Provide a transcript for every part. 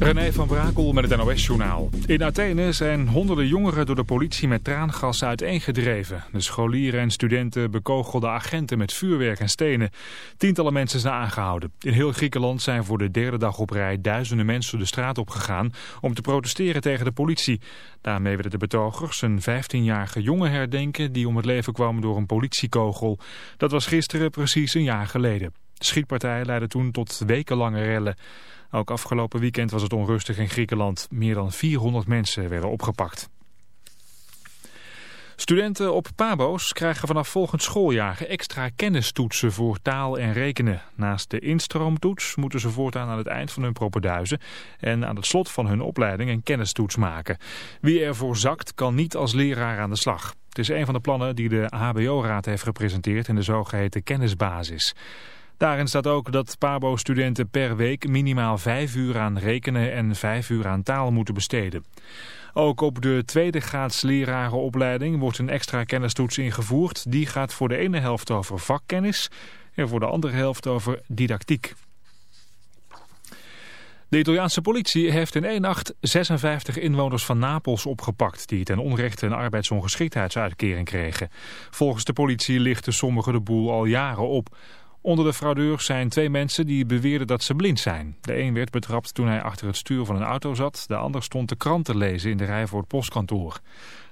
René van Brakel met het NOS-journaal. In Athene zijn honderden jongeren door de politie met traangas uiteengedreven. De scholieren en studenten bekogelden agenten met vuurwerk en stenen. Tientallen mensen zijn aangehouden. In heel Griekenland zijn voor de derde dag op rij duizenden mensen de straat opgegaan... om te protesteren tegen de politie. Daarmee werden de betogers een 15-jarige jongen herdenken... die om het leven kwam door een politiekogel. Dat was gisteren precies een jaar geleden. De schietpartij leidde toen tot wekenlange rellen. Ook afgelopen weekend was het onrustig in Griekenland. Meer dan 400 mensen werden opgepakt. Studenten op PABO's krijgen vanaf volgend schooljaar extra kennistoetsen voor taal en rekenen. Naast de instroomtoets moeten ze voortaan aan het eind van hun propenduizen en aan het slot van hun opleiding een kennistoets maken. Wie ervoor zakt kan niet als leraar aan de slag. Het is een van de plannen die de HBO-raad heeft gepresenteerd in de zogeheten kennisbasis. Daarin staat ook dat PABO-studenten per week minimaal vijf uur aan rekenen en vijf uur aan taal moeten besteden. Ook op de tweede graads lerarenopleiding wordt een extra kennistoets ingevoerd. Die gaat voor de ene helft over vakkennis en voor de andere helft over didactiek. De Italiaanse politie heeft in één nacht 56 inwoners van Napels opgepakt... die ten onrechte een arbeidsongeschiktheidsuitkering kregen. Volgens de politie lichten sommigen de boel al jaren op... Onder de fraudeurs zijn twee mensen die beweerden dat ze blind zijn. De een werd betrapt toen hij achter het stuur van een auto zat. De ander stond de krant te lezen in de rij voor het postkantoor.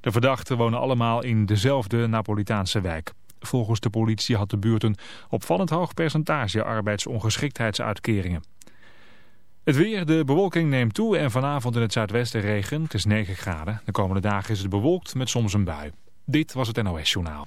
De verdachten wonen allemaal in dezelfde Napolitaanse wijk. Volgens de politie had de buurt een opvallend hoog percentage arbeidsongeschiktheidsuitkeringen. Het weer, de bewolking neemt toe en vanavond in het zuidwesten regen. Het is 9 graden. De komende dagen is het bewolkt met soms een bui. Dit was het NOS Journaal.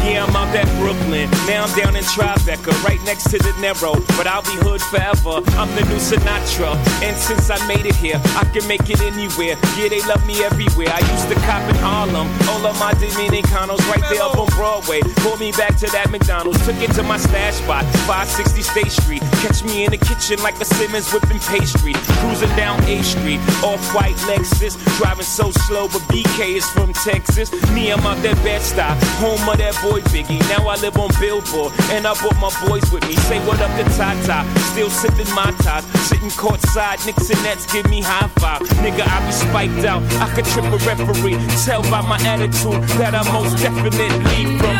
Yeah, I'm out at Brooklyn. Now I'm down in Tribeca, right next to the Narrow. But I'll be hood forever. I'm the new Sinatra. And since I made it here, I can make it anywhere. Yeah, they love me everywhere. I used to cop in Harlem. All of my Dominicanos right there Broadway. Pulled me back to that McDonald's. Took it to my stash spot, 560 State Street. Catch me in the kitchen like a Simmons whipping pastry. Cruising down A Street, off white Lexus. Driving so slow, but BK is from Texas. Me, I'm out that Bed-Stuy, home of that boy Biggie. Now I live on Billboard, and I brought my boys with me. Say what up to Tata, still sipping my top. Sitting courtside, Knicks and Nets give me high five. Nigga, I be spiked out. I could trip a referee. Tell by my attitude that I most definitely from.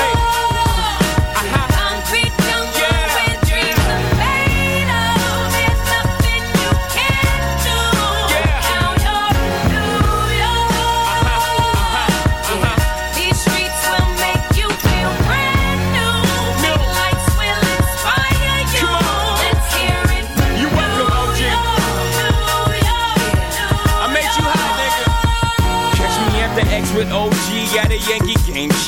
Hey. Uh-huh. Concrete jungle where dreams made of. There's nothing you can't do. Yeah. Now New York. These streets will make you feel brand new. New. Lights will inspire you. Let's hear it from You welcome, New York, New York. I made you hot, nigga. Catch me at the X with OG at a Yankee game.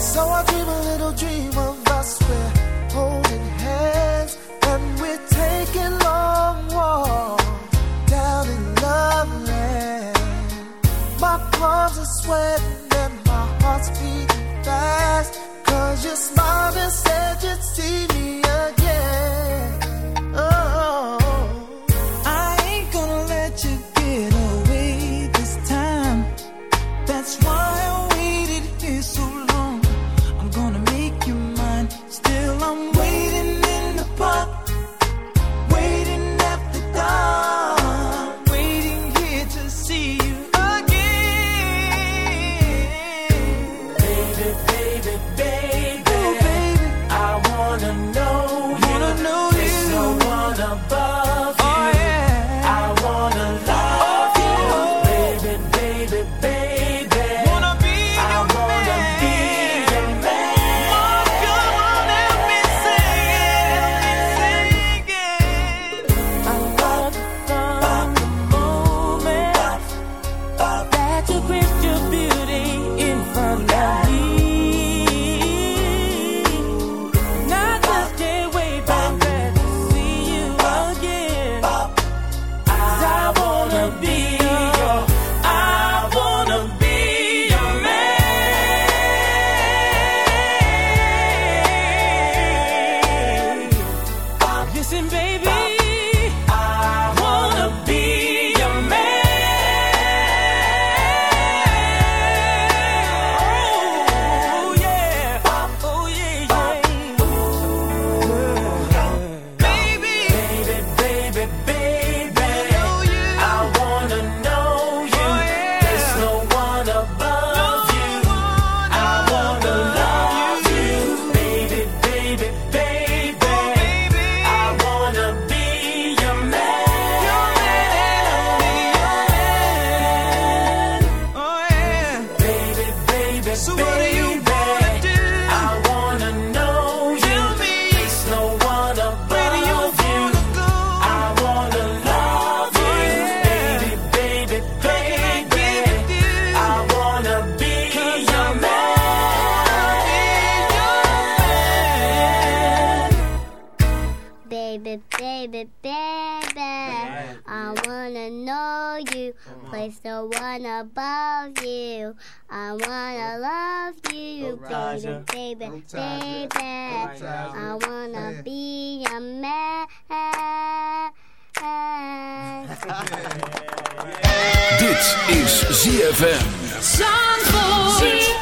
So I dream a little dream of us. We're holding hands and we're taking long walks down in love land. My palms are sweating. I wanna love you, baby, baby, baby. I wanna be a man. Dit is ZFM. Zandvoort.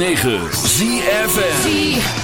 106.9 ZFM.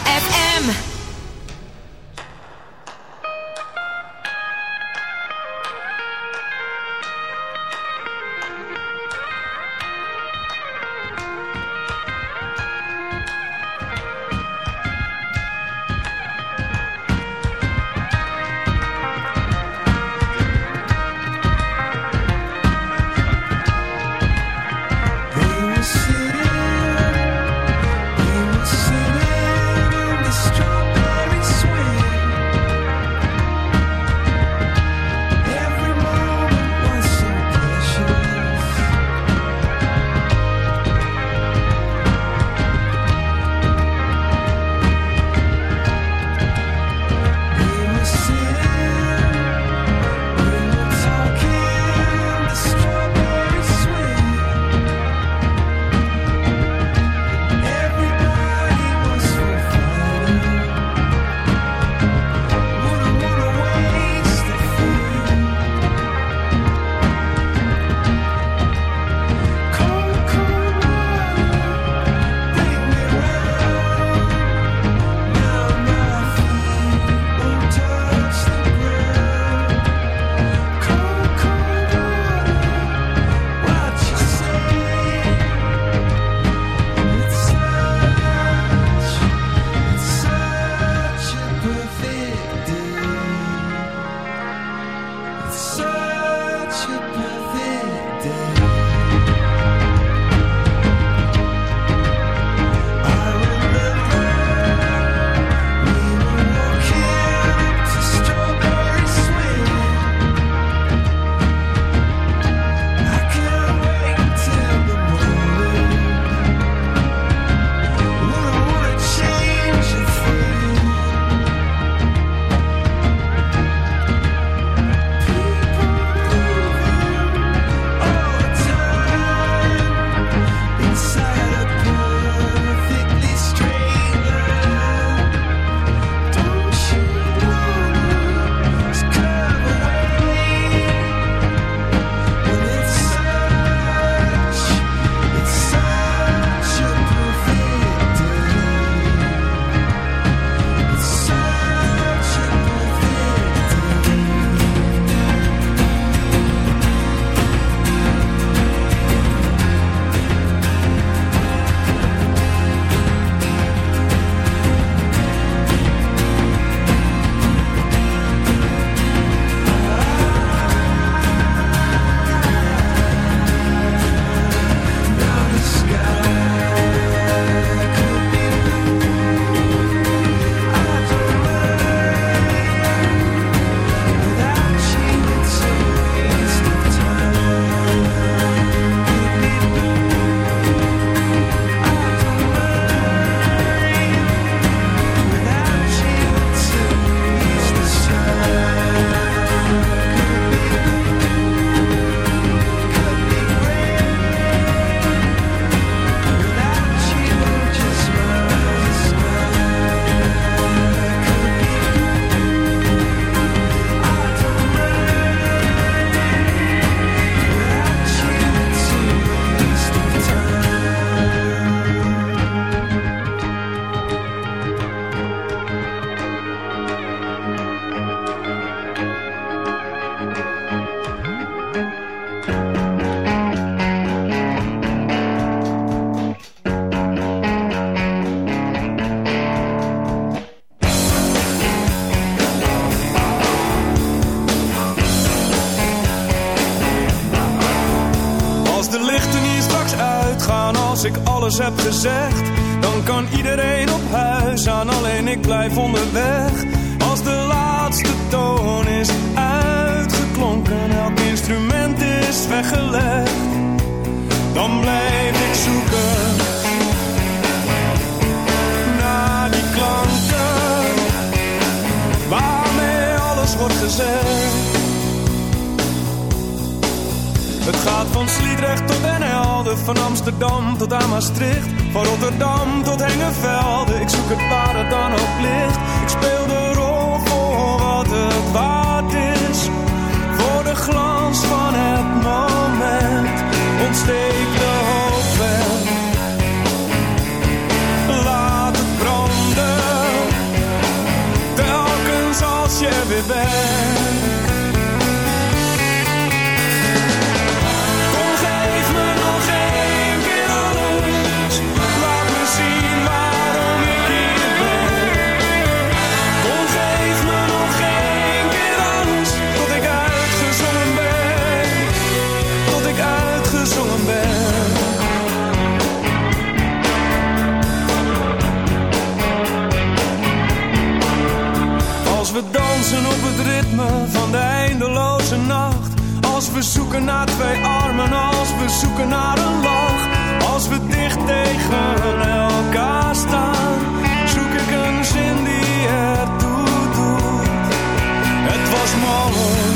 van de eindeloze nacht. Als we zoeken naar twee armen, als we zoeken naar een lach. Als we dicht tegen elkaar staan, zoek ik een zin die het doet. Het was mooi.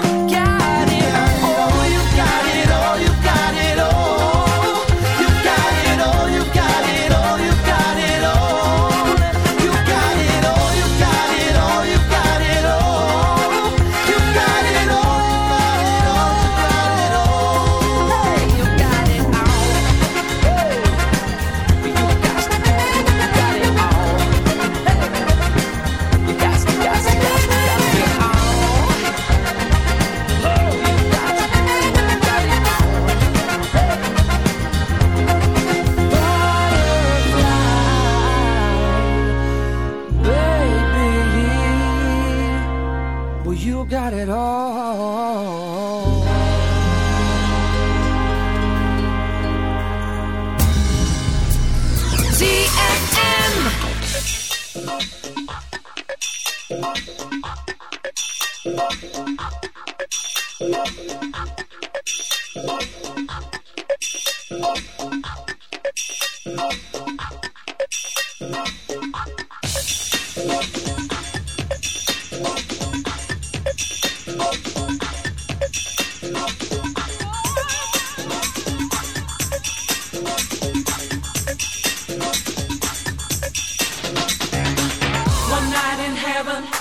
You got it. all. you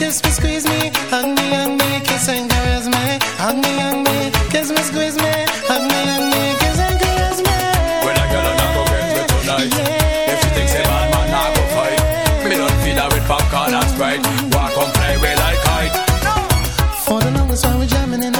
kiss me, squeeze me, hug me, hug me, kiss and caress me, hug me, hug me, kiss me, squeeze me, hug me, hug me, kiss and caress me. When I got a get with tonight. Yeah. If she thinks a bad man, I go fight. Me don't feed her with popcorn and sprite. Walk on fly way like kite. No. For the longest time we jamming in.